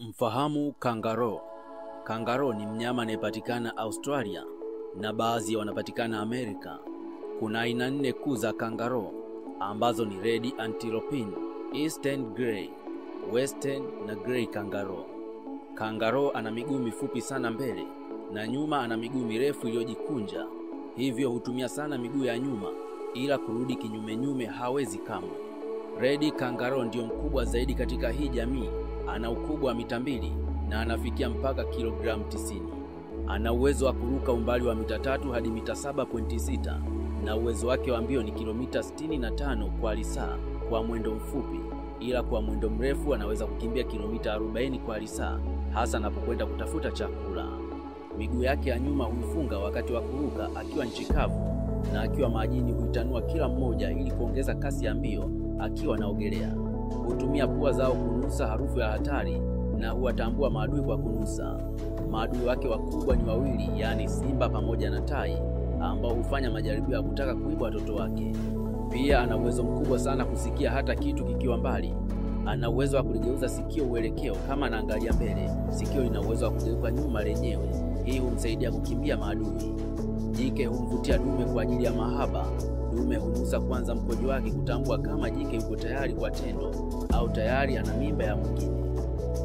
Mfahamu kangaroo. Kangaroo ni mnyama anayepatikana Australia na baadhi wanapatikana Amerika. Kuna aina nne kuu za kangaroo ambazo ni red antilopine, eastern grey, western na grey kangaroo. Kangaroo ana miguu mifupi sana mbele na nyuma ana miguu mirefu iliyojikunja, hivyo hutumia sana miguu ya nyuma, ila kurudi kinyumenyume hawezi kamwe. Red kangaroo ndiyo mkubwa zaidi katika hii jamii. Ana ukubwa wa mita mbili na anafikia mpaka kilogramu 90. Ana uwezo wa kuruka umbali wa mita tatu hadi mita 7.6 na uwezo wake wa mbio ni kilomita 65 kwa lisaa kwa mwendo mfupi, ila kwa mwendo mrefu anaweza kukimbia kilomita 40 kwa lisaa, hasa anapokwenda kutafuta chakula. Miguu yake ya nyuma huifunga wakati wa kuruka akiwa nchi kavu, na akiwa majini huitanua kila mmoja ili kuongeza kasi ya mbio akiwa anaogelea. Hutumia pua zao kunusa harufu ya hatari na huwatambua maadui kwa kunusa. Maadui wake wakubwa ni wawili, yaani simba pamoja na tai, ambao hufanya majaribio ya kutaka kuibwa watoto wake. Pia ana uwezo mkubwa sana kusikia hata kitu kikiwa mbali. Ana uwezo wa kuligeuza sikio uelekeo kama anaangalia mbele, sikio lina uwezo wa kugeuka nyuma lenyewe. Hii humsaidia kukimbia maadui. Jike humvutia dume kwa ajili ya mahaba. Dume hunusa kwanza mkojo wake kutambua kama jike yuko tayari kwa tendo au tayari ana mimba ya mwingine.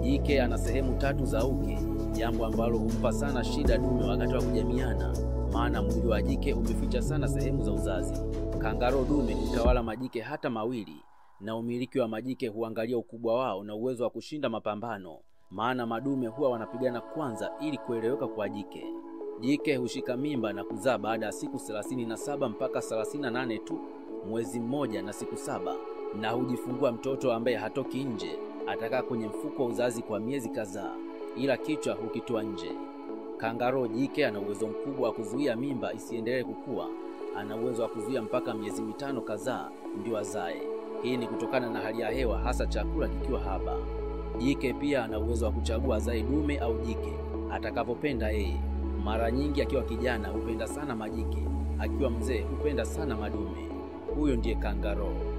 Jike ana sehemu tatu za uke, jambo ambalo humpa sana shida dume wakati wa kujamiana, maana mwili wa jike umeficha sana sehemu za uzazi. Kangaroo dume hutawala majike hata mawili, na umiliki wa majike huangalia ukubwa wao na uwezo wa kushinda mapambano, maana madume huwa wanapigana kwanza ili kueleweka kwa jike. Jike hushika mimba na kuzaa baada ya siku 37 mpaka 38 tu, mwezi mmoja na siku saba, na hujifungua mtoto ambaye hatoki nje, atakaa kwenye mfuko wa uzazi kwa miezi kadhaa, ila kichwa hukitoa nje. Kangaroo jike ana uwezo mkubwa wa kuzuia mimba isiendelee kukua. Ana uwezo wa kuzuia mpaka miezi mitano kadhaa ndio azae. Hii ni kutokana na hali ya hewa, hasa chakula kikiwa haba. Jike pia ana uwezo wa kuchagua zai dume au jike atakavyopenda yeye. Mara nyingi akiwa kijana hupenda sana majike, akiwa mzee hupenda sana madume. Huyo ndiye kangaroo.